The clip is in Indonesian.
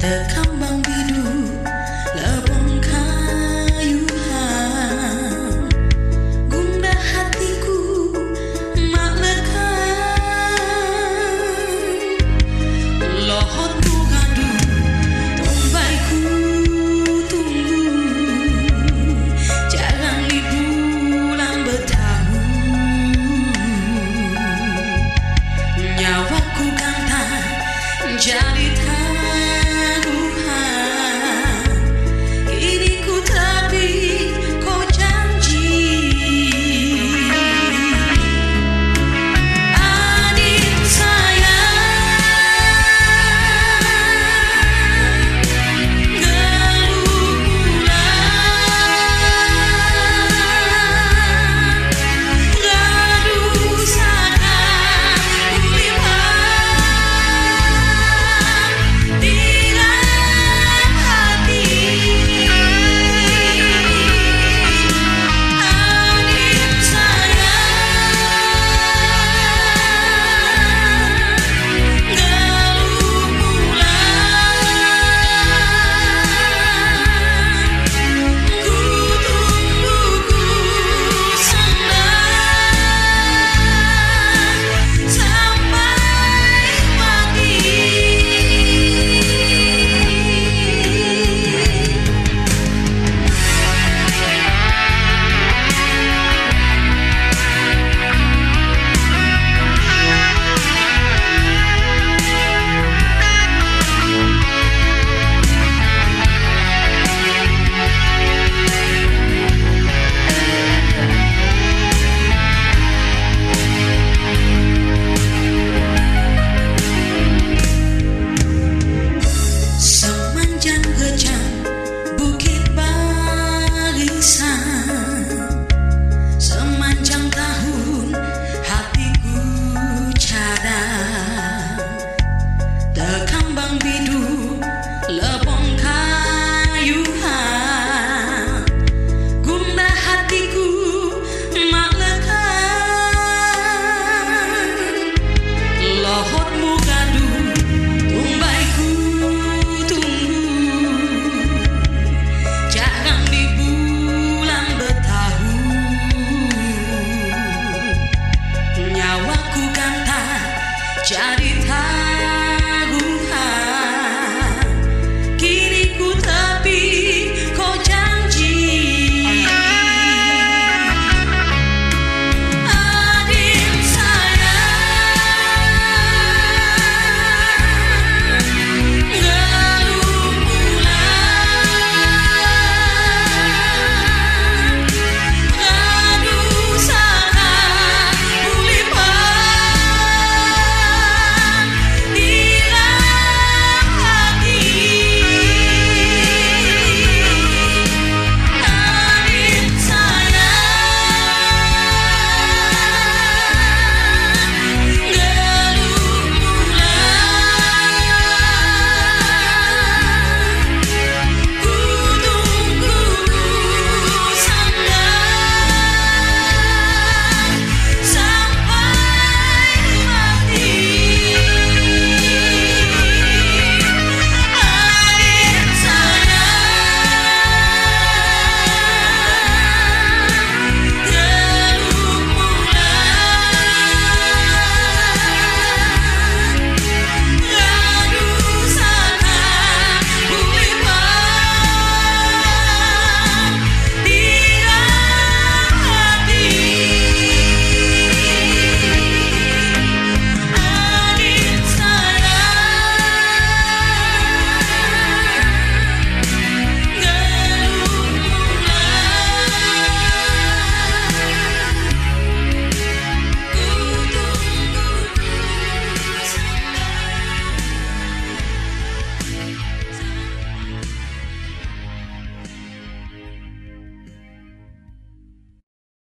Terkambang biru Lebong kayuhan Gundah hatiku Mak lekan Lohot mengadu Tombai tunggu Jalan ibu bulan bertahu. Nyawaku gantang Jadi Charity.